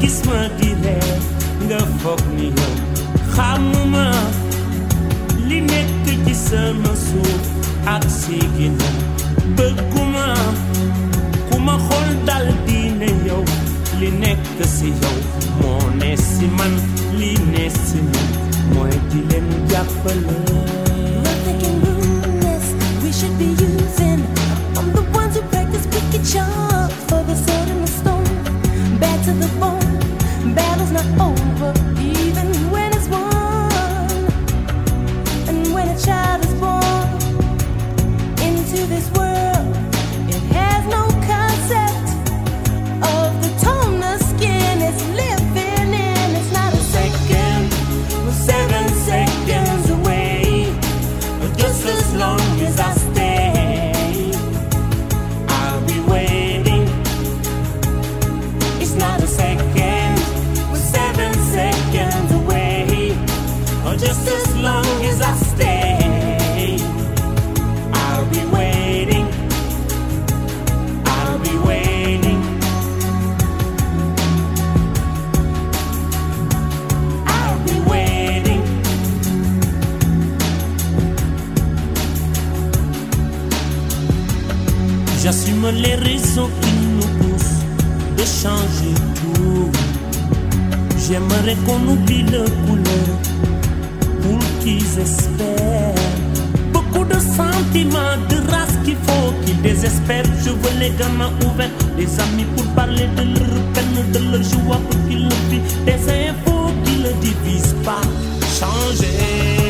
gis ma di reer nga foog ni yow xamuma li nekk ci sama suuf ak si ginnaaw bëgguma ku dal di ne yow li nekk si yow. Moo just as long as I stay, I'll be waiting. I'll be waiting. I'll be waiting. J'assume les raisons qui nous poussent de changer tout. J'aimerais qu'on oublie le couleur Beaucoup de sentiments, de race qu'il faut qu'ils désespèrent. Je veux les gamins ouverts, les amis pour parler de leur peine, de leur joie pour qu'ils le vivent. Des infos qui ne divisent pas, changer.